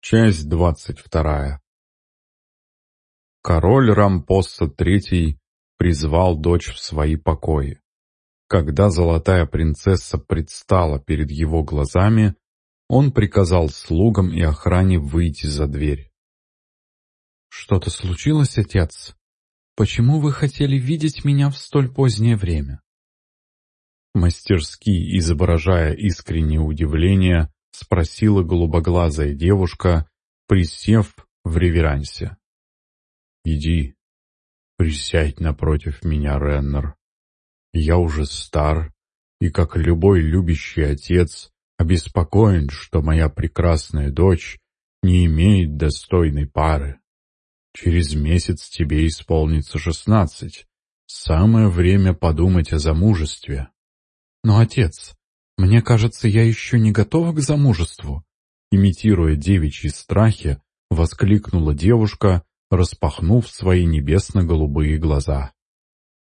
Часть двадцать вторая. Король Рампосса III призвал дочь в свои покои. Когда золотая принцесса предстала перед его глазами, он приказал слугам и охране выйти за дверь. «Что-то случилось, отец? Почему вы хотели видеть меня в столь позднее время?» Мастерски изображая искреннее удивление, спросила голубоглазая девушка, присев в реверансе. «Иди, присядь напротив меня, Реннер. Я уже стар, и, как любой любящий отец, обеспокоен, что моя прекрасная дочь не имеет достойной пары. Через месяц тебе исполнится шестнадцать. Самое время подумать о замужестве. Но, отец, «Мне кажется, я еще не готова к замужеству», имитируя девичьи страхи, воскликнула девушка, распахнув свои небесно-голубые глаза.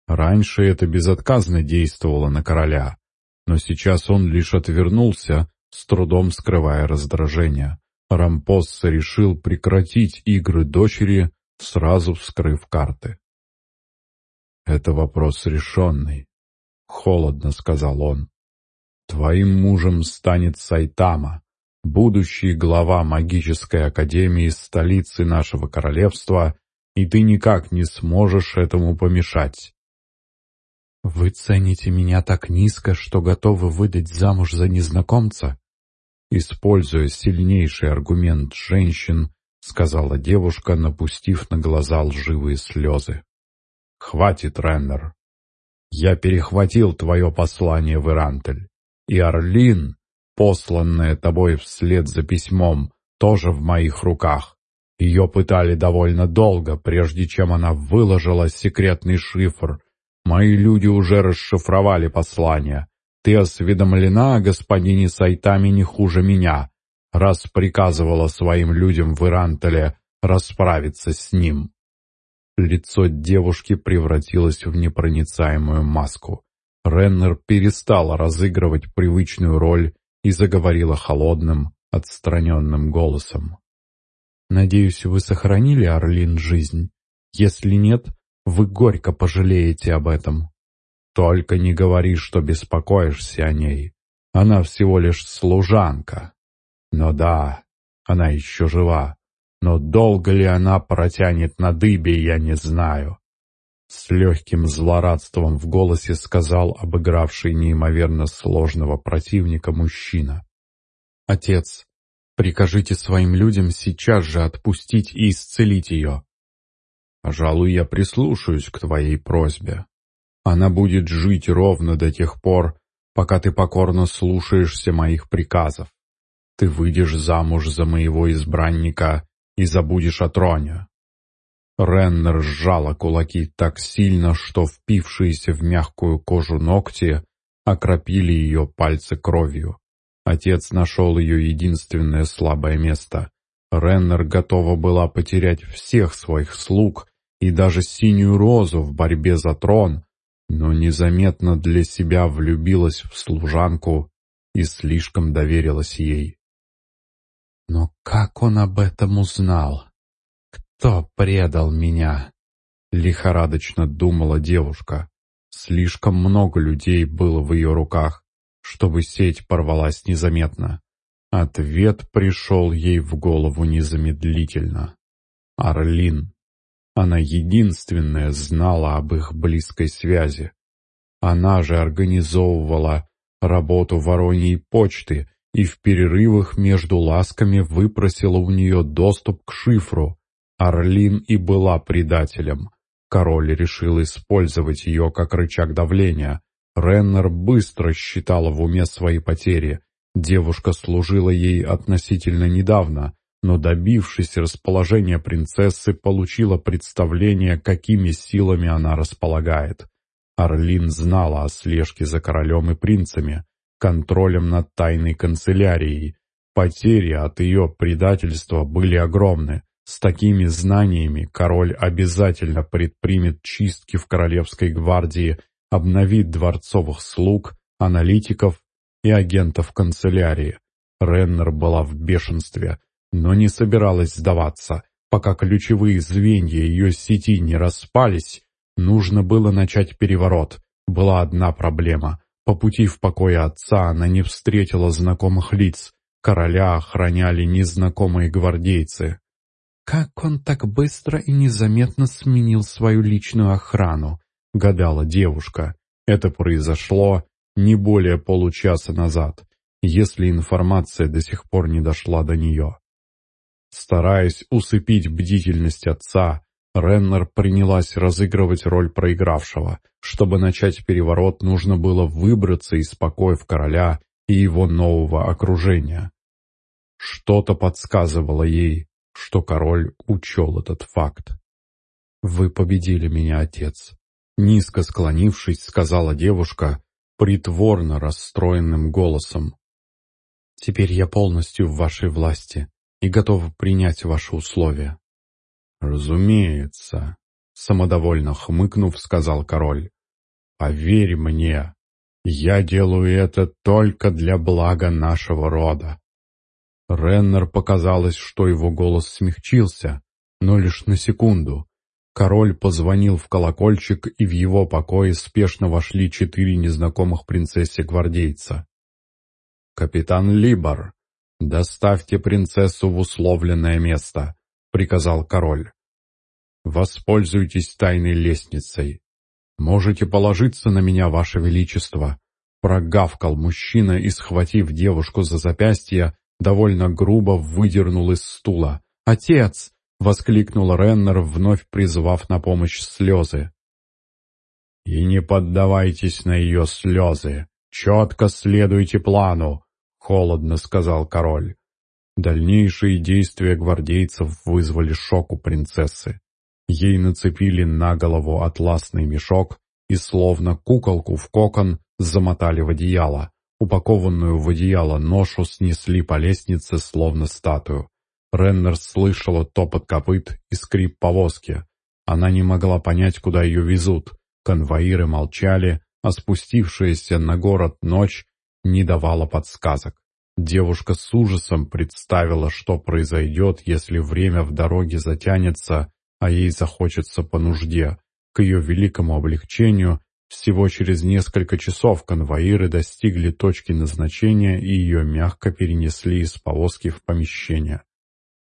Раньше это безотказно действовало на короля, но сейчас он лишь отвернулся, с трудом скрывая раздражение. Рампосса решил прекратить игры дочери, сразу вскрыв карты. «Это вопрос решенный», — холодно сказал он. Твоим мужем станет Сайтама, будущий глава магической академии столицы нашего королевства, и ты никак не сможешь этому помешать. «Вы цените меня так низко, что готовы выдать замуж за незнакомца?» Используя сильнейший аргумент женщин, сказала девушка, напустив на глаза лживые слезы. «Хватит, Реннер. Я перехватил твое послание в Ирантель. И Орлин, посланная тобой вслед за письмом, тоже в моих руках. Ее пытали довольно долго, прежде чем она выложила секретный шифр. Мои люди уже расшифровали послание. Ты осведомлена о господине Сайтами не хуже меня, раз приказывала своим людям в Ирантеле расправиться с ним. Лицо девушки превратилось в непроницаемую маску. Реннер перестала разыгрывать привычную роль и заговорила холодным, отстраненным голосом. «Надеюсь, вы сохранили Орлин жизнь? Если нет, вы горько пожалеете об этом. Только не говори, что беспокоишься о ней. Она всего лишь служанка. Но да, она еще жива. Но долго ли она протянет на дыбе, я не знаю. С легким злорадством в голосе сказал обыгравший неимоверно сложного противника мужчина. «Отец, прикажите своим людям сейчас же отпустить и исцелить ее». «Пожалуй, я прислушаюсь к твоей просьбе. Она будет жить ровно до тех пор, пока ты покорно слушаешься моих приказов. Ты выйдешь замуж за моего избранника и забудешь о троне. Реннер сжала кулаки так сильно, что впившиеся в мягкую кожу ногти окропили ее пальцы кровью. Отец нашел ее единственное слабое место. Реннер готова была потерять всех своих слуг и даже синюю розу в борьбе за трон, но незаметно для себя влюбилась в служанку и слишком доверилась ей. Но как он об этом узнал? «Кто предал меня?» — лихорадочно думала девушка. Слишком много людей было в ее руках, чтобы сеть порвалась незаметно. Ответ пришел ей в голову незамедлительно. Орлин. Она единственная знала об их близкой связи. Она же организовывала работу Вороньей почты и в перерывах между ласками выпросила у нее доступ к шифру, Орлин и была предателем. Король решил использовать ее как рычаг давления. Реннер быстро считала в уме свои потери. Девушка служила ей относительно недавно, но добившись расположения принцессы, получила представление, какими силами она располагает. Орлин знала о слежке за королем и принцами, контролем над тайной канцелярией. Потери от ее предательства были огромны. С такими знаниями король обязательно предпримет чистки в Королевской гвардии, обновит дворцовых слуг, аналитиков и агентов канцелярии. Реннер была в бешенстве. но не собиралась сдаваться. Пока ключевые звенья ее сети не распались, нужно было начать переворот. Была одна проблема. По пути в покое отца она не встретила знакомых лиц. Короля охраняли незнакомые гвардейцы. «Как он так быстро и незаметно сменил свою личную охрану?» — гадала девушка. Это произошло не более получаса назад, если информация до сих пор не дошла до нее. Стараясь усыпить бдительность отца, Реннер принялась разыгрывать роль проигравшего. Чтобы начать переворот, нужно было выбраться из покоев короля и его нового окружения. Что-то подсказывало ей, что король учел этот факт. «Вы победили меня, отец», — низко склонившись, сказала девушка, притворно расстроенным голосом. «Теперь я полностью в вашей власти и готова принять ваши условия». «Разумеется», — самодовольно хмыкнув, сказал король. «Поверь мне, я делаю это только для блага нашего рода». Реннер показалось, что его голос смягчился, но лишь на секунду. Король позвонил в колокольчик, и в его покое спешно вошли четыре незнакомых принцессе-гвардейца. «Капитан Либор, доставьте принцессу в условленное место», — приказал король. «Воспользуйтесь тайной лестницей. Можете положиться на меня, ваше величество», — прогавкал мужчина и, схватив девушку за запястье, довольно грубо выдернул из стула. «Отец!» — воскликнул Реннер, вновь призвав на помощь слезы. «И не поддавайтесь на ее слезы. Четко следуйте плану», — холодно сказал король. Дальнейшие действия гвардейцев вызвали шок у принцессы. Ей нацепили на голову атласный мешок и, словно куколку в кокон, замотали в одеяло. Упакованную в одеяло ношу снесли по лестнице, словно статую. Реннер слышала топот копыт и скрип повозки. Она не могла понять, куда ее везут. Конвоиры молчали, а спустившаяся на город ночь не давала подсказок. Девушка с ужасом представила, что произойдет, если время в дороге затянется, а ей захочется по нужде. К ее великому облегчению всего через несколько часов конвоиры достигли точки назначения и ее мягко перенесли из повозки в помещение.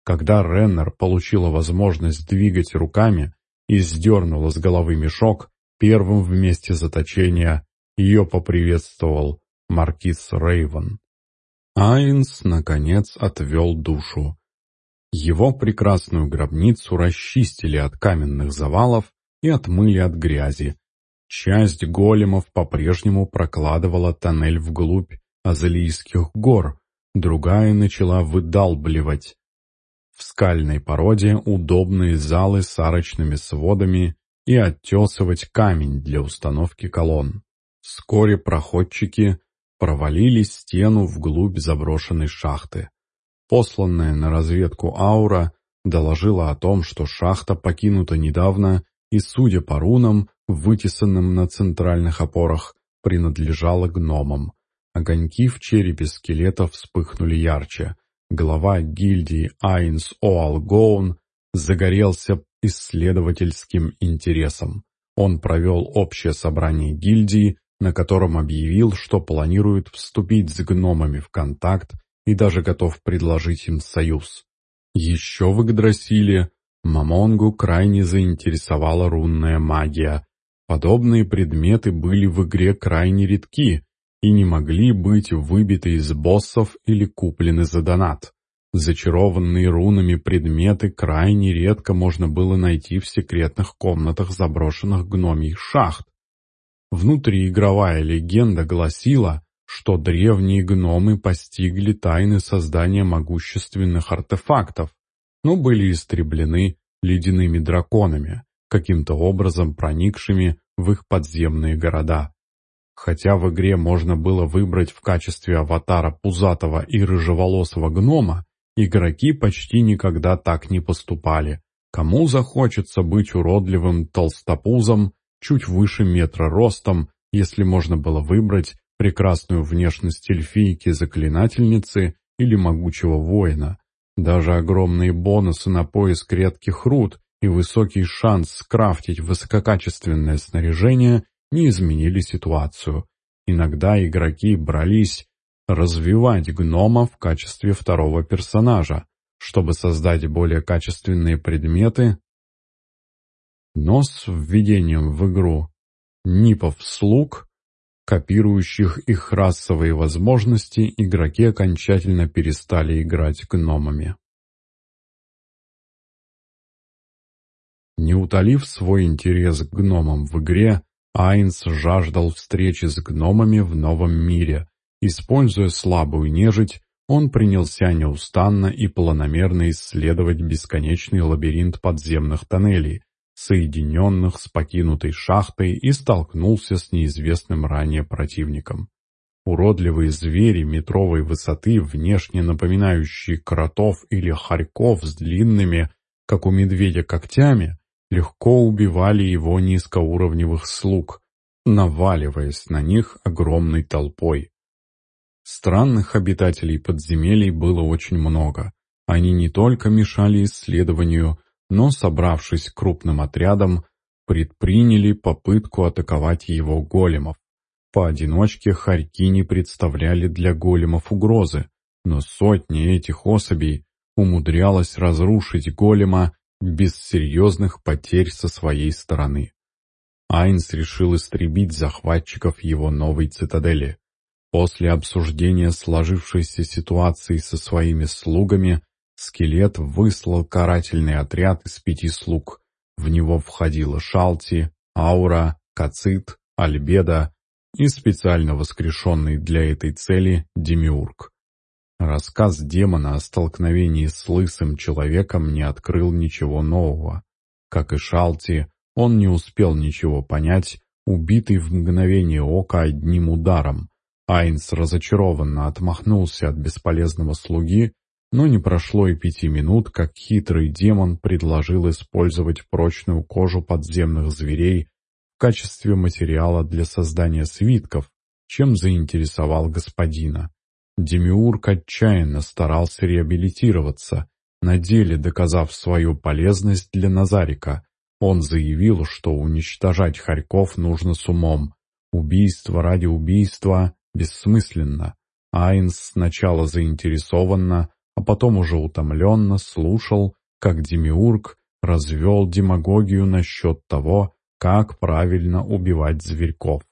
Когда Реннер получила возможность двигать руками и сдернула с головы мешок, первым в месте заточения ее поприветствовал маркиз Рейвен. Айнс, наконец, отвел душу. Его прекрасную гробницу расчистили от каменных завалов и отмыли от грязи, Часть големов по-прежнему прокладывала тоннель вглубь Азалийских гор, другая начала выдалбливать. В скальной породе удобные залы с арочными сводами и оттесывать камень для установки колонн. Вскоре проходчики провалили стену вглубь заброшенной шахты. Посланная на разведку аура доложила о том, что шахта покинута недавно и, судя по рунам, вытесанным на центральных опорах, принадлежала гномам. Огоньки в черепе скелета вспыхнули ярче. Глава гильдии Айнс Оалгоун загорелся исследовательским интересом. Он провел общее собрание гильдии, на котором объявил, что планирует вступить с гномами в контакт и даже готов предложить им союз. Еще в Игдрасиле Мамонгу крайне заинтересовала рунная магия. Подобные предметы были в игре крайне редки и не могли быть выбиты из боссов или куплены за донат. Зачарованные рунами предметы крайне редко можно было найти в секретных комнатах заброшенных гномий шахт. Внутриигровая легенда гласила, что древние гномы постигли тайны создания могущественных артефактов, но были истреблены ледяными драконами, каким-то образом проникшими в их подземные города. Хотя в игре можно было выбрать в качестве аватара пузатого и рыжеволосого гнома, игроки почти никогда так не поступали. Кому захочется быть уродливым толстопузом, чуть выше метра ростом, если можно было выбрать прекрасную внешность эльфийки-заклинательницы или могучего воина, Даже огромные бонусы на поиск редких руд и высокий шанс скрафтить высококачественное снаряжение не изменили ситуацию. Иногда игроки брались развивать гнома в качестве второго персонажа, чтобы создать более качественные предметы, но с введением в игру нипов-слуг, копирующих их расовые возможности, игроки окончательно перестали играть гномами. Не утолив свой интерес к гномам в игре, Айнс жаждал встречи с гномами в новом мире. Используя слабую нежить, он принялся неустанно и планомерно исследовать бесконечный лабиринт подземных тоннелей, соединенных с покинутой шахтой, и столкнулся с неизвестным ранее противником. Уродливые звери метровой высоты, внешне напоминающие кротов или хорьков с длинными, как у медведя, когтями, легко убивали его низкоуровневых слуг, наваливаясь на них огромной толпой. Странных обитателей подземелий было очень много. Они не только мешали исследованию, но, собравшись крупным отрядом, предприняли попытку атаковать его големов. Поодиночке хорьки не представляли для големов угрозы, но сотни этих особей умудрялась разрушить голема без серьезных потерь со своей стороны. Айнс решил истребить захватчиков его новой цитадели. После обсуждения сложившейся ситуации со своими слугами, скелет выслал карательный отряд из пяти слуг. В него входила Шалти, Аура, Кацит, Альбеда и специально воскрешенный для этой цели Демиург. Рассказ демона о столкновении с лысым человеком не открыл ничего нового. Как и Шалти, он не успел ничего понять, убитый в мгновение ока одним ударом. Айнс разочарованно отмахнулся от бесполезного слуги, но не прошло и пяти минут, как хитрый демон предложил использовать прочную кожу подземных зверей в качестве материала для создания свитков, чем заинтересовал господина. Демиург отчаянно старался реабилитироваться, на деле доказав свою полезность для Назарика. Он заявил, что уничтожать Харьков нужно с умом. Убийство ради убийства бессмысленно. Айнс сначала заинтересованно, а потом уже утомленно слушал, как Демиург развел демагогию насчет того, как правильно убивать зверьков.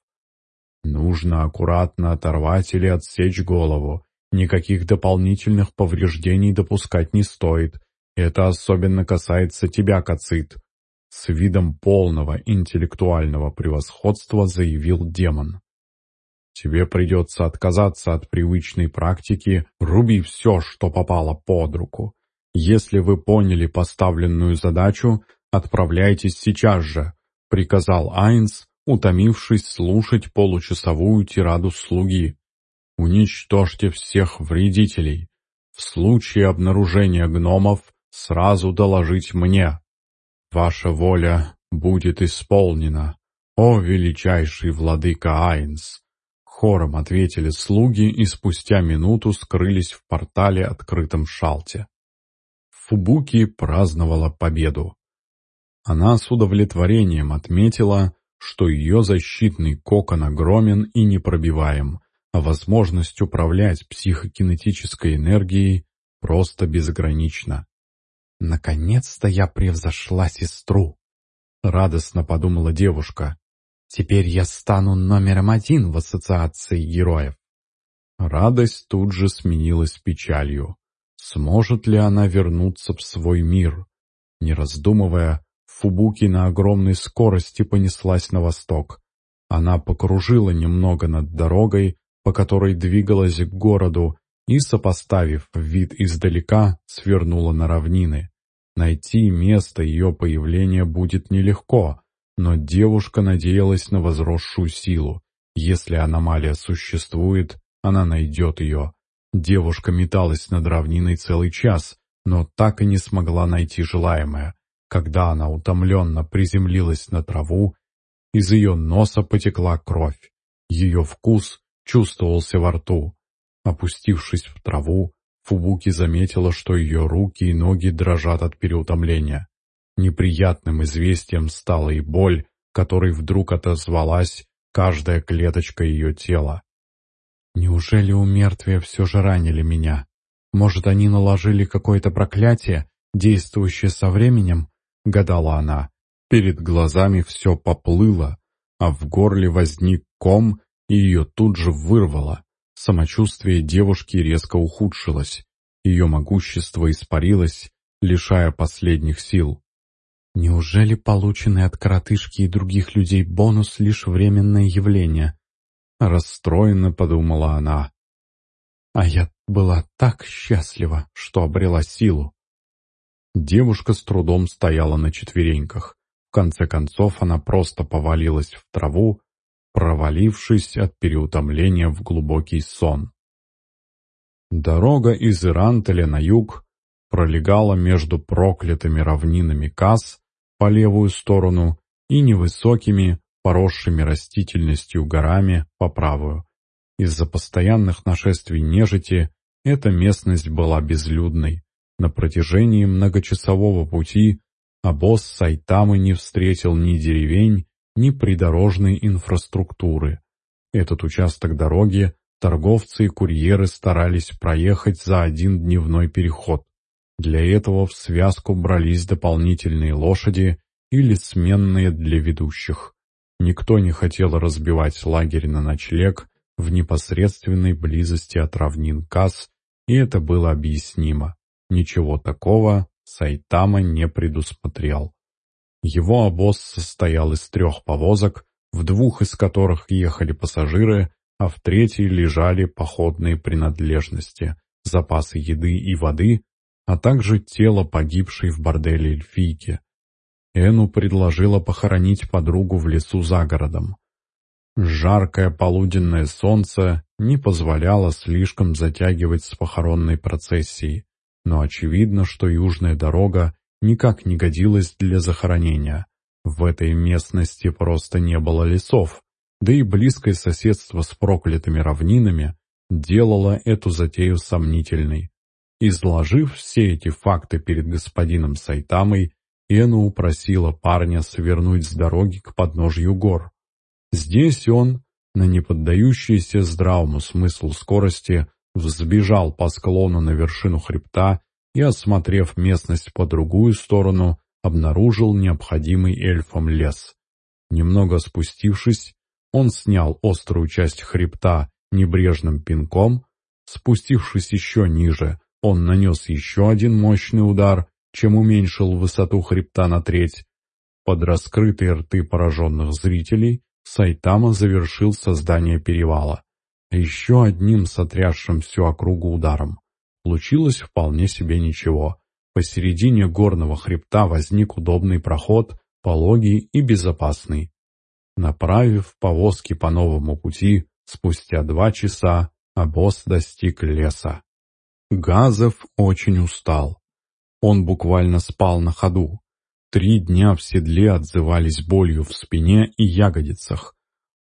Нужно аккуратно оторвать или отсечь голову. Никаких дополнительных повреждений допускать не стоит. Это особенно касается тебя, Кацит. С видом полного интеллектуального превосходства заявил демон. Тебе придется отказаться от привычной практики «руби все, что попало под руку». Если вы поняли поставленную задачу, отправляйтесь сейчас же, приказал Айнс, утомившись слушать получасовую тираду слуги. «Уничтожьте всех вредителей. В случае обнаружения гномов сразу доложить мне. Ваша воля будет исполнена, о величайший владыка Айнс!» Хором ответили слуги и спустя минуту скрылись в портале, открытом шалте. Фубуки праздновала победу. Она с удовлетворением отметила, что ее защитный кокон огромен и непробиваем, а возможность управлять психокинетической энергией просто безгранична. «Наконец-то я превзошла сестру!» — радостно подумала девушка. «Теперь я стану номером один в ассоциации героев». Радость тут же сменилась печалью. Сможет ли она вернуться в свой мир? Не раздумывая, Фубуки на огромной скорости понеслась на восток. Она покружила немного над дорогой, по которой двигалась к городу, и, сопоставив вид издалека, свернула на равнины. Найти место ее появления будет нелегко, но девушка надеялась на возросшую силу. Если аномалия существует, она найдет ее. Девушка металась над равниной целый час, но так и не смогла найти желаемое. Когда она утомленно приземлилась на траву, из ее носа потекла кровь. Ее вкус чувствовался во рту. Опустившись в траву, Фубуки заметила, что ее руки и ноги дрожат от переутомления. Неприятным известием стала и боль, которой вдруг отозвалась каждая клеточка ее тела. «Неужели у мертвия все же ранили меня? Может, они наложили какое-то проклятие, действующее со временем?» — гадала она. Перед глазами все поплыло, а в горле возник ком, и ее тут же вырвало. Самочувствие девушки резко ухудшилось. Ее могущество испарилось, лишая последних сил. Неужели полученный от коротышки и других людей бонус лишь временное явление? Расстроенно подумала она. А я была так счастлива, что обрела силу. Девушка с трудом стояла на четвереньках. В конце концов она просто повалилась в траву, провалившись от переутомления в глубокий сон. Дорога из Ирантеля на юг пролегала между проклятыми равнинами Кас по левую сторону и невысокими, поросшими растительностью горами по правую. Из-за постоянных нашествий нежити эта местность была безлюдной. На протяжении многочасового пути обоз Сайтамы не встретил ни деревень, ни придорожной инфраструктуры. Этот участок дороги торговцы и курьеры старались проехать за один дневной переход. Для этого в связку брались дополнительные лошади или сменные для ведущих. Никто не хотел разбивать лагерь на ночлег в непосредственной близости от равнин Кас, и это было объяснимо. Ничего такого Сайтама не предусмотрел. Его обоз состоял из трех повозок, в двух из которых ехали пассажиры, а в третьей лежали походные принадлежности, запасы еды и воды, а также тело погибшей в борделе эльфийки. Эну предложила похоронить подругу в лесу за городом. Жаркое полуденное солнце не позволяло слишком затягивать с похоронной процессией, но очевидно, что южная дорога никак не годилась для захоронения. В этой местности просто не было лесов, да и близкое соседство с проклятыми равнинами делало эту затею сомнительной. Изложив все эти факты перед господином Сайтамой, Эну упросила парня свернуть с дороги к подножью гор. Здесь он, на неподдающейся здравому смыслу скорости, взбежал по склону на вершину хребта и, осмотрев местность по другую сторону, обнаружил необходимый эльфом лес. Немного спустившись, он снял острую часть хребта небрежным пинком, спустившись еще ниже, он нанес еще один мощный удар, чем уменьшил высоту хребта на треть. Под раскрытые рты пораженных зрителей Сайтама завершил создание перевала. Еще одним сотрясшим всю округу ударом. Получилось вполне себе ничего. Посередине горного хребта возник удобный проход, пологий и безопасный. Направив повозки по новому пути, спустя два часа обоз достиг леса. Газов очень устал. Он буквально спал на ходу. Три дня в седле отзывались болью в спине и ягодицах.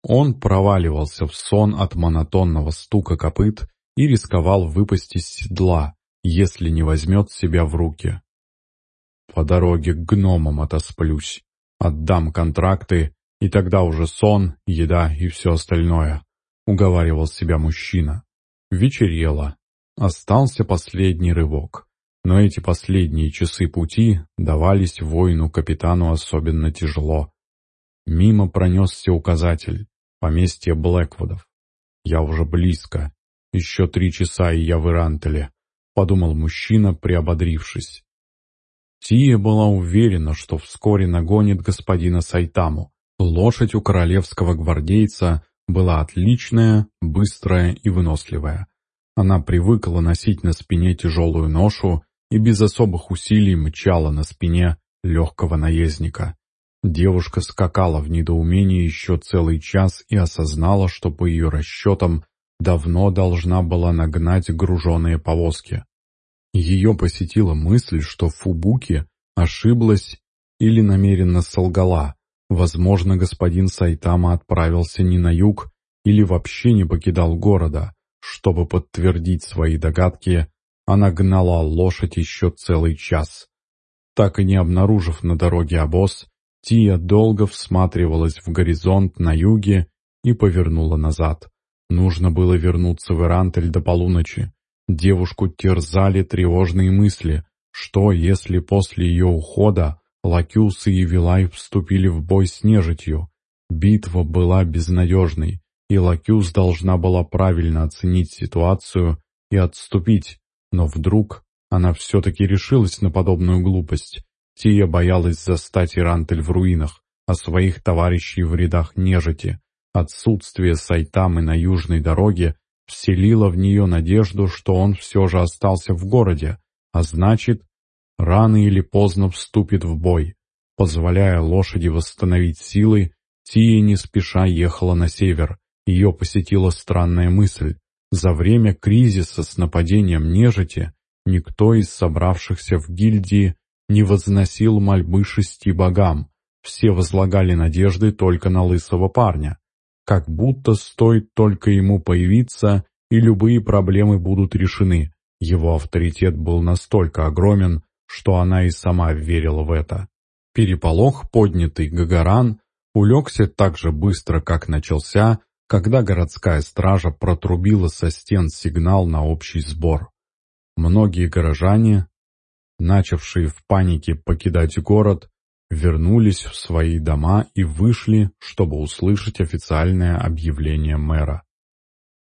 Он проваливался в сон от монотонного стука копыт и рисковал выпасть из седла, если не возьмет себя в руки. По дороге к гномам отосплюсь, отдам контракты, и тогда уже сон, еда и все остальное, — уговаривал себя мужчина. Вечерело. Остался последний рывок. Но эти последние часы пути давались воину-капитану особенно тяжело. Мимо пронесся указатель. Поместье Блэквудов. Я уже близко. «Еще три часа, и я в Ирантеле», — подумал мужчина, приободрившись. Тия была уверена, что вскоре нагонит господина Сайтаму. Лошадь у королевского гвардейца была отличная, быстрая и выносливая. Она привыкла носить на спине тяжелую ношу и без особых усилий мчала на спине легкого наездника. Девушка скакала в недоумении еще целый час и осознала, что по ее расчетам давно должна была нагнать груженные повозки. Ее посетила мысль, что Фубуки ошиблась или намеренно солгала. Возможно, господин Сайтама отправился не на юг или вообще не покидал города. Чтобы подтвердить свои догадки, она гнала лошадь еще целый час. Так и не обнаружив на дороге обоз, Тия долго всматривалась в горизонт на юге и повернула назад. Нужно было вернуться в Ирантель до полуночи. Девушку терзали тревожные мысли. Что, если после ее ухода Лакюс и Вилай вступили в бой с нежитью? Битва была безнадежной, и Лакюс должна была правильно оценить ситуацию и отступить. Но вдруг она все-таки решилась на подобную глупость. Тия боялась застать Ирантель в руинах, а своих товарищей в рядах нежити. Отсутствие Сайтамы на южной дороге вселило в нее надежду, что он все же остался в городе, а значит, рано или поздно вступит в бой. Позволяя лошади восстановить силы, Тия не спеша ехала на север. Ее посетила странная мысль. За время кризиса с нападением нежити никто из собравшихся в гильдии не возносил мольбы шести богам, все возлагали надежды только на лысого парня. Как будто стоит только ему появиться, и любые проблемы будут решены. Его авторитет был настолько огромен, что она и сама верила в это. Переполох, поднятый Гагаран, улегся так же быстро, как начался, когда городская стража протрубила со стен сигнал на общий сбор. Многие горожане, начавшие в панике покидать город, вернулись в свои дома и вышли, чтобы услышать официальное объявление мэра.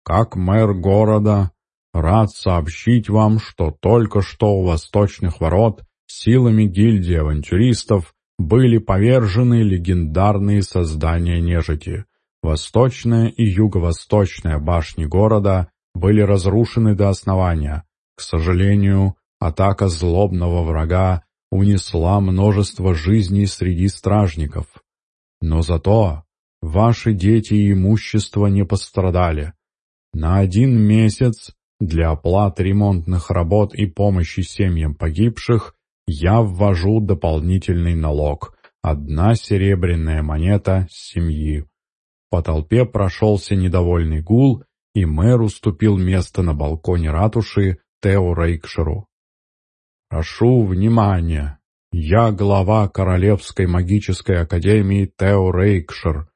«Как мэр города, рад сообщить вам, что только что у восточных ворот силами гильдии авантюристов были повержены легендарные создания нежити. Восточная и юго-восточная башни города были разрушены до основания. К сожалению, Атака злобного врага унесла множество жизней среди стражников. Но зато ваши дети и имущество не пострадали. На один месяц для оплаты ремонтных работ и помощи семьям погибших я ввожу дополнительный налог – одна серебряная монета семьи. По толпе прошелся недовольный гул, и мэр уступил место на балконе ратуши Тео Рейкшеру. «Прошу внимания. Я глава Королевской магической академии Тео Рейкшир.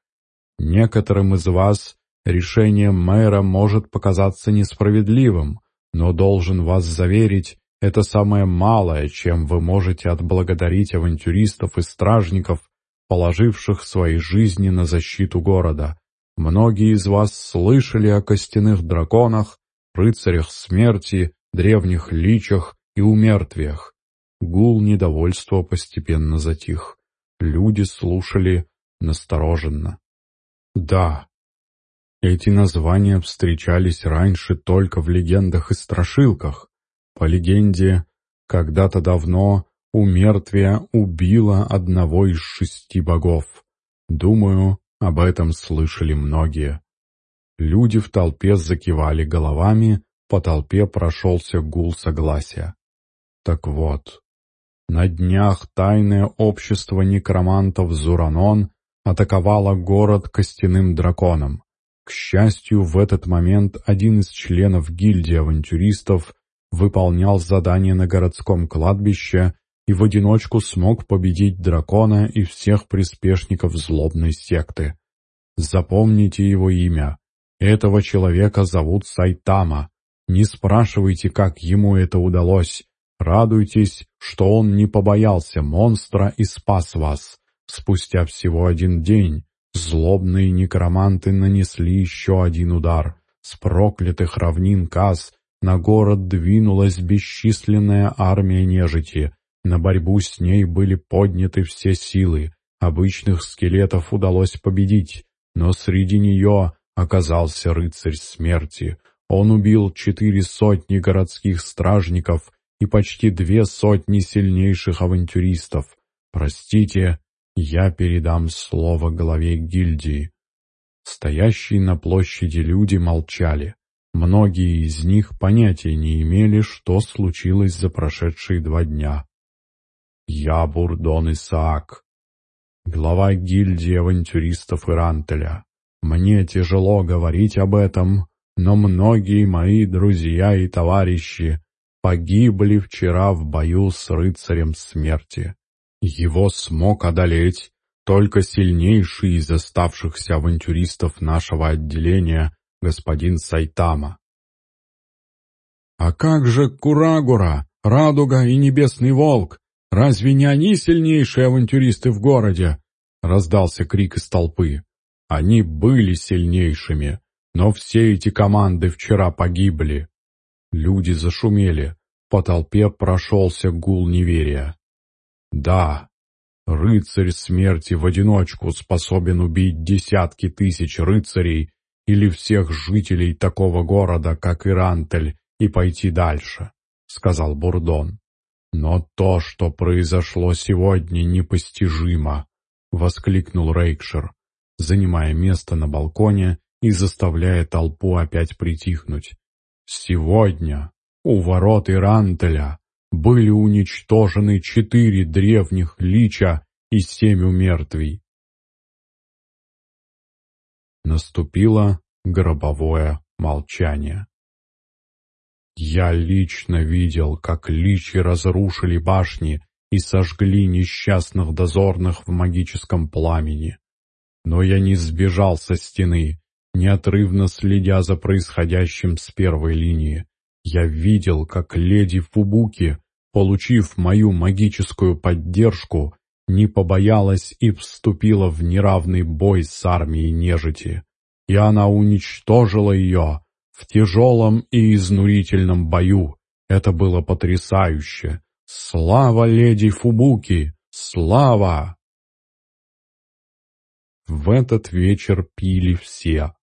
Некоторым из вас решение мэра может показаться несправедливым, но должен вас заверить, это самое малое, чем вы можете отблагодарить авантюристов и стражников, положивших свои жизни на защиту города. Многие из вас слышали о костяных драконах, рыцарях смерти, древних личах и у мертвых. Гул недовольства постепенно затих. Люди слушали настороженно. Да, эти названия встречались раньше только в легендах и страшилках. По легенде, когда-то давно у мертвия убила одного из шести богов. Думаю, об этом слышали многие. Люди в толпе закивали головами, по толпе прошелся гул согласия. Так вот, на днях тайное общество некромантов Зуранон атаковало город костяным драконом. К счастью, в этот момент один из членов гильдии авантюристов выполнял задание на городском кладбище и в одиночку смог победить дракона и всех приспешников злобной секты. Запомните его имя. Этого человека зовут Сайтама. Не спрашивайте, как ему это удалось. Радуйтесь, что он не побоялся монстра и спас вас. Спустя всего один день злобные некроманты нанесли еще один удар. С проклятых равнин Каз на город двинулась бесчисленная армия нежити. На борьбу с ней были подняты все силы. Обычных скелетов удалось победить, но среди нее оказался рыцарь смерти. Он убил четыре сотни городских стражников и почти две сотни сильнейших авантюристов. Простите, я передам слово главе гильдии. Стоящие на площади люди молчали. Многие из них понятия не имели, что случилось за прошедшие два дня. Я Бурдон Исаак, глава гильдии авантюристов Ирантеля. Мне тяжело говорить об этом, но многие мои друзья и товарищи погибли вчера в бою с рыцарем смерти. Его смог одолеть только сильнейший из оставшихся авантюристов нашего отделения, господин Сайтама. «А как же Курагура, Радуга и Небесный Волк? Разве не они сильнейшие авантюристы в городе?» — раздался крик из толпы. «Они были сильнейшими, но все эти команды вчера погибли». Люди зашумели, по толпе прошелся гул неверия. «Да, рыцарь смерти в одиночку способен убить десятки тысяч рыцарей или всех жителей такого города, как Ирантель, и пойти дальше», — сказал Бурдон. «Но то, что произошло сегодня, непостижимо», — воскликнул Рейкшир, занимая место на балконе и заставляя толпу опять притихнуть. «Сегодня у ворот Ирантеля были уничтожены четыре древних лича и семь умертвий». Наступило гробовое молчание. Я лично видел, как личи разрушили башни и сожгли несчастных дозорных в магическом пламени. Но я не сбежал со стены, неотрывно следя за происходящим с первой линии. Я видел, как леди Фубуки, получив мою магическую поддержку, не побоялась и вступила в неравный бой с армией нежити. И она уничтожила ее, в тяжелом и изнурительном бою. Это было потрясающе. Слава леди Фубуки! Слава! В этот вечер пили все.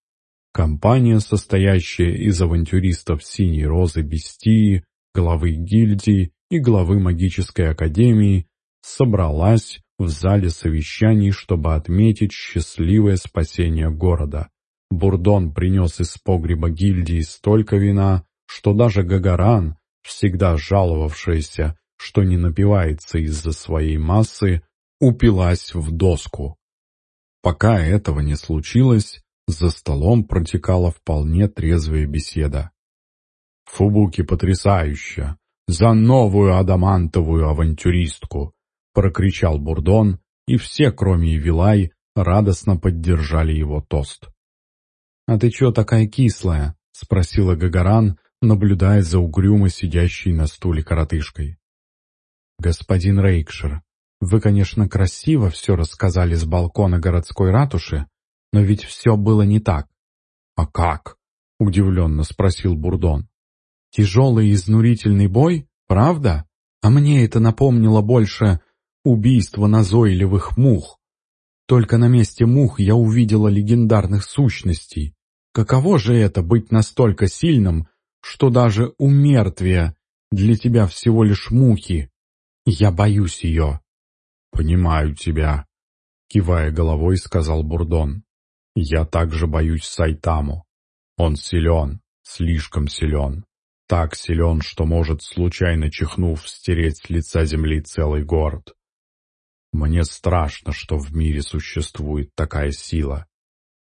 Компания, состоящая из авантюристов Синей Розы Бестии, главы гильдии и главы магической академии, собралась в зале совещаний, чтобы отметить счастливое спасение города. Бурдон принес из погреба гильдии столько вина, что даже Гагаран, всегда жаловавшаяся, что не напивается из-за своей массы, упилась в доску. Пока этого не случилось, за столом протекала вполне трезвая беседа. «Фубуки потрясающе! За новую адамантовую авантюристку!» — прокричал Бурдон, и все, кроме Вилай, радостно поддержали его тост. «А ты чё такая кислая?» — спросила Гагаран, наблюдая за угрюмо сидящей на стуле коротышкой. «Господин Рейкшир, вы, конечно, красиво все рассказали с балкона городской ратуши, но ведь все было не так». «А как?» — удивленно спросил Бурдон. «Тяжелый изнурительный бой, правда? А мне это напомнило больше убийство назойливых мух. Только на месте мух я увидела легендарных сущностей. Каково же это быть настолько сильным, что даже у мертвия для тебя всего лишь мухи? Я боюсь ее. «Понимаю тебя», — кивая головой, сказал Бурдон. «Я также боюсь Сайтаму. Он силен, слишком силен. Так силен, что может, случайно чихнув, стереть с лица земли целый город. Мне страшно, что в мире существует такая сила.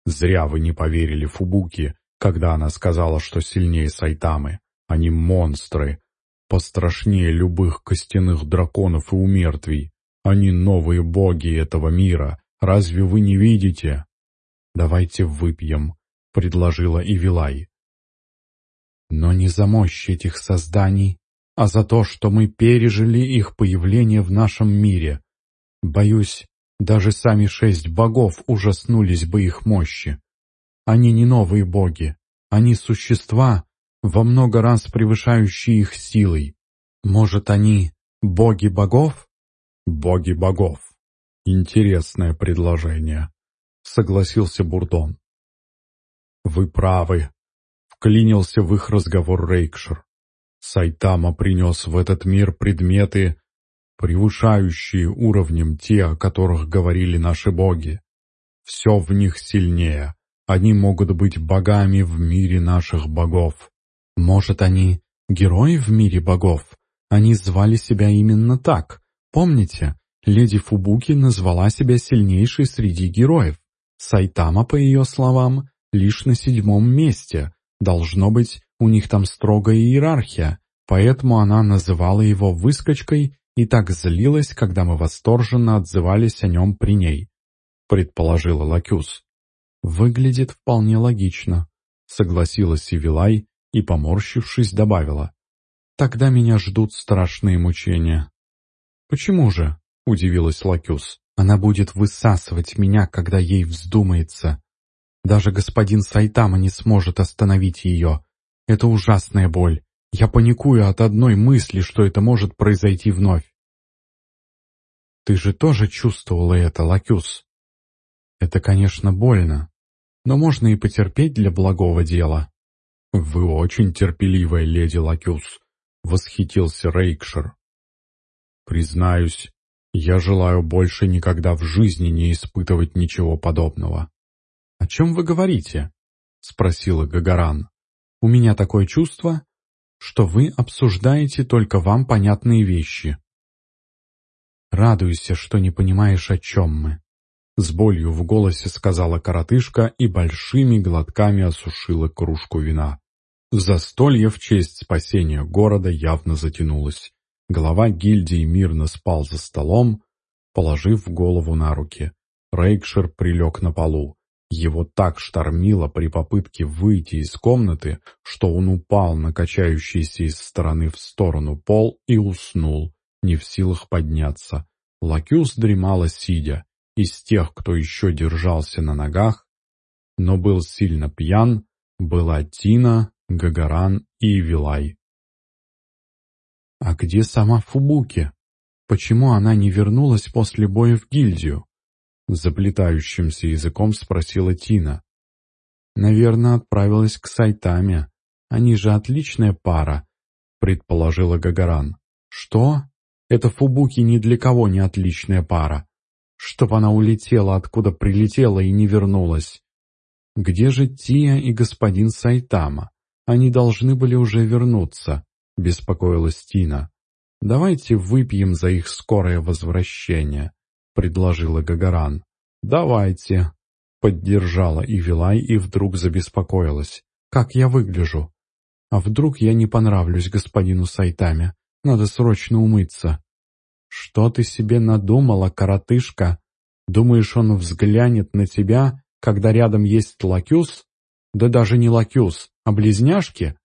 Зря вы не поверили Фубуки, когда она сказала, что сильнее Сайтамы. Они монстры, пострашнее любых костяных драконов и умертвий. Они новые боги этого мира. Разве вы не видите? Давайте выпьем, предложила Ивилай. Но не за мощь этих созданий, а за то, что мы пережили их появление в нашем мире, Боюсь, даже сами шесть богов ужаснулись бы их мощи. Они не новые боги, они существа, во много раз превышающие их силой. Может, они боги богов? Боги богов. Интересное предложение, согласился Бурдон. Вы правы, вклинился в их разговор Рейкшир. Сайтама принес в этот мир предметы, превышающие уровнем те, о которых говорили наши боги. Все в них сильнее. Они могут быть богами в мире наших богов. Может, они герои в мире богов? Они звали себя именно так. Помните, леди Фубуки назвала себя сильнейшей среди героев. Сайтама, по ее словам, лишь на седьмом месте. Должно быть, у них там строгая иерархия. Поэтому она называла его выскочкой и так злилась, когда мы восторженно отзывались о нем при ней, предположила Лакюс. Выглядит вполне логично, согласилась Сивилай и, поморщившись, добавила. Тогда меня ждут страшные мучения. Почему же? Удивилась Лакюс. Она будет высасывать меня, когда ей вздумается. Даже господин Сайтама не сможет остановить ее. Это ужасная боль. Я паникую от одной мысли, что это может произойти вновь. Ты же тоже чувствовала это, Лакюс? Это, конечно, больно, но можно и потерпеть для благого дела. Вы очень терпеливая, леди Лакюс, — восхитился Рейкшир. Признаюсь, я желаю больше никогда в жизни не испытывать ничего подобного. «О чем вы говорите?» — спросила Гагаран. «У меня такое чувство, что вы обсуждаете только вам понятные вещи». «Радуйся, что не понимаешь, о чем мы», — с болью в голосе сказала коротышка и большими глотками осушила кружку вина. Застолье в честь спасения города явно затянулось. Глава гильдии мирно спал за столом, положив голову на руки. Рейкшир прилег на полу. Его так штормило при попытке выйти из комнаты, что он упал на качающийся из стороны в сторону пол и уснул, не в силах подняться. Лакюс дремала сидя. Из тех, кто еще держался на ногах, но был сильно пьян, была Тина, Гагаран и Вилай. «А где сама Фубуки? Почему она не вернулась после боя в гильдию?» Заплетающимся языком спросила Тина. «Наверное, отправилась к Сайтаме. Они же отличная пара», — предположила Гагаран. «Что? Это Фубуки ни для кого не отличная пара. Чтоб она улетела, откуда прилетела и не вернулась. Где же Тия и господин Сайтама? Они должны были уже вернуться», — беспокоилась Тина. «Давайте выпьем за их скорое возвращение». — предложила Гагаран. «Давайте», — поддержала Ивилай и вдруг забеспокоилась. «Как я выгляжу? А вдруг я не понравлюсь господину Сайтаме? Надо срочно умыться». «Что ты себе надумала, коротышка? Думаешь, он взглянет на тебя, когда рядом есть лакюс? Да даже не лакюс, а близняшки?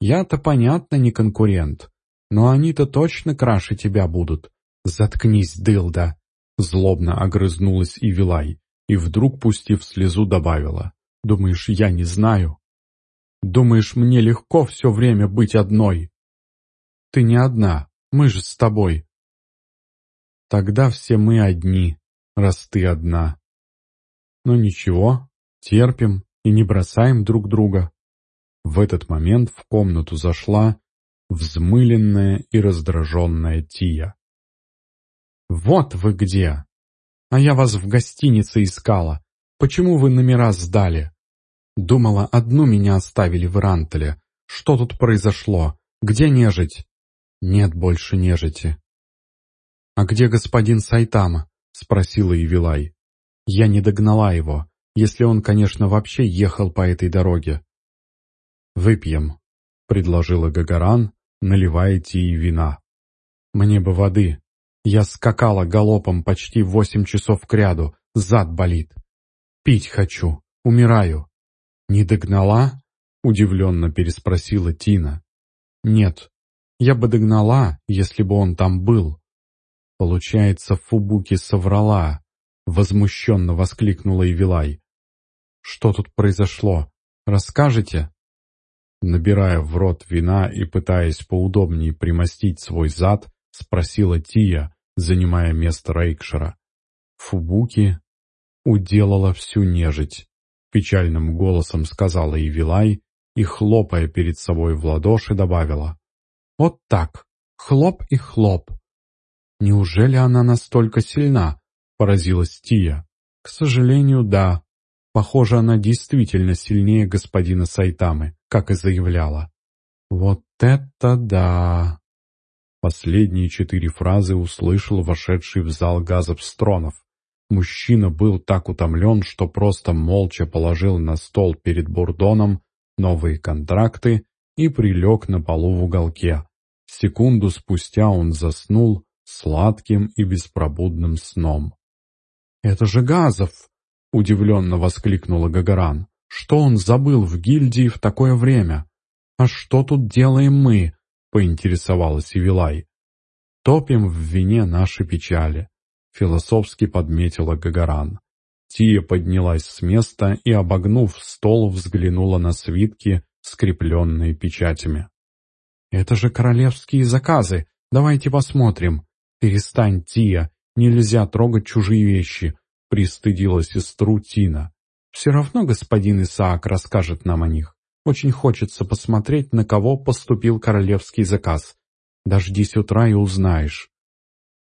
Я-то, понятно, не конкурент, но они-то точно краше тебя будут. Заткнись, дылда!» Злобно огрызнулась и Вилай, и вдруг, пустив слезу, добавила. «Думаешь, я не знаю? Думаешь, мне легко все время быть одной? Ты не одна, мы же с тобой. Тогда все мы одни, раз ты одна. Но ничего, терпим и не бросаем друг друга». В этот момент в комнату зашла взмыленная и раздраженная Тия. «Вот вы где! А я вас в гостинице искала. Почему вы номера сдали?» Думала, одну меня оставили в Ирантеле. Что тут произошло? Где нежить? Нет больше нежити. «А где господин Сайтама?» — спросила Ивилай. Я не догнала его, если он, конечно, вообще ехал по этой дороге. «Выпьем», — предложила Гагаран, наливая Тии вина. «Мне бы воды», я скакала галопом почти восемь часов кряду, зад болит. Пить хочу, умираю. Не догнала? Удивленно переспросила Тина. Нет, я бы догнала, если бы он там был. Получается, Фубуки соврала. Возмущенно воскликнула Ивилай. Что тут произошло? Расскажете? Набирая в рот вина и пытаясь поудобнее примостить свой зад, спросила Тия, занимая место Рейкшера. Фубуки уделала всю нежить, печальным голосом сказала Ивилай и, хлопая перед собой в ладоши, добавила. Вот так, хлоп и хлоп. Неужели она настолько сильна? Поразилась Тия. К сожалению, да. Похоже, она действительно сильнее господина Сайтамы, как и заявляла. Вот это да! Последние четыре фразы услышал вошедший в зал Газопстронов. Мужчина был так утомлен, что просто молча положил на стол перед Бурдоном новые контракты и прилег на полу в уголке. Секунду спустя он заснул сладким и беспробудным сном. «Это же Газов!» — удивленно воскликнула Гагаран. «Что он забыл в гильдии в такое время? А что тут делаем мы?» — поинтересовалась Ивилай. «Топим в вине наши печали», — философски подметила Гагаран. Тия поднялась с места и, обогнув стол, взглянула на свитки, скрепленные печатями. «Это же королевские заказы! Давайте посмотрим!» «Перестань, Тия! Нельзя трогать чужие вещи!» — пристыдила сестру Тина. «Все равно господин Исаак расскажет нам о них. Очень хочется посмотреть, на кого поступил королевский заказ. Дождись утра и узнаешь».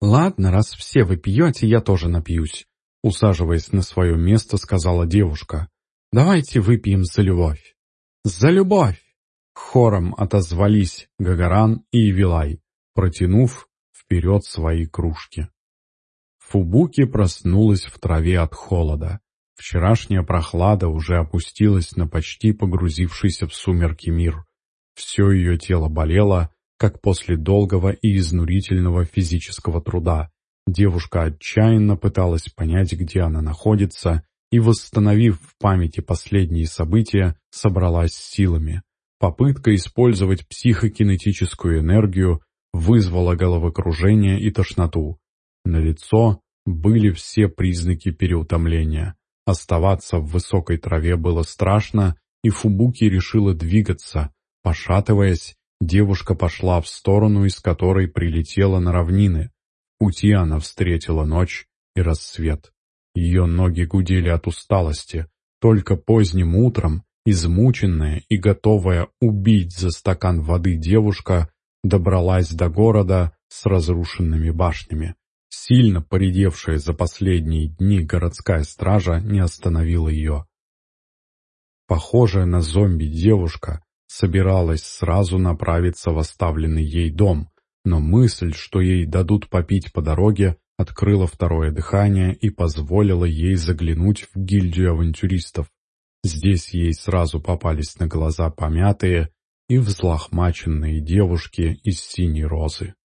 «Ладно, раз все вы пьете, я тоже напьюсь», — усаживаясь на свое место, сказала девушка. «Давайте выпьем за любовь». «За любовь!» Хором отозвались Гагаран и Вилай, протянув вперед свои кружки. Фубуки проснулась в траве от холода. Вчерашняя прохлада уже опустилась на почти погрузившийся в сумерки мир. Все ее тело болело, как после долгого и изнурительного физического труда. Девушка отчаянно пыталась понять, где она находится, и, восстановив в памяти последние события, собралась силами. Попытка использовать психокинетическую энергию вызвала головокружение и тошноту. На лицо были все признаки переутомления. Оставаться в высокой траве было страшно, и Фубуки решила двигаться. Пошатываясь, девушка пошла в сторону, из которой прилетела на равнины. В пути она встретила ночь и рассвет. Ее ноги гудели от усталости. Только поздним утром, измученная и готовая убить за стакан воды девушка, добралась до города с разрушенными башнями. Сильно поредевшая за последние дни городская стража не остановила ее. Похожая на зомби девушка собиралась сразу направиться в оставленный ей дом, но мысль, что ей дадут попить по дороге, открыла второе дыхание и позволила ей заглянуть в гильдию авантюристов. Здесь ей сразу попались на глаза помятые и взлохмаченные девушки из синей розы.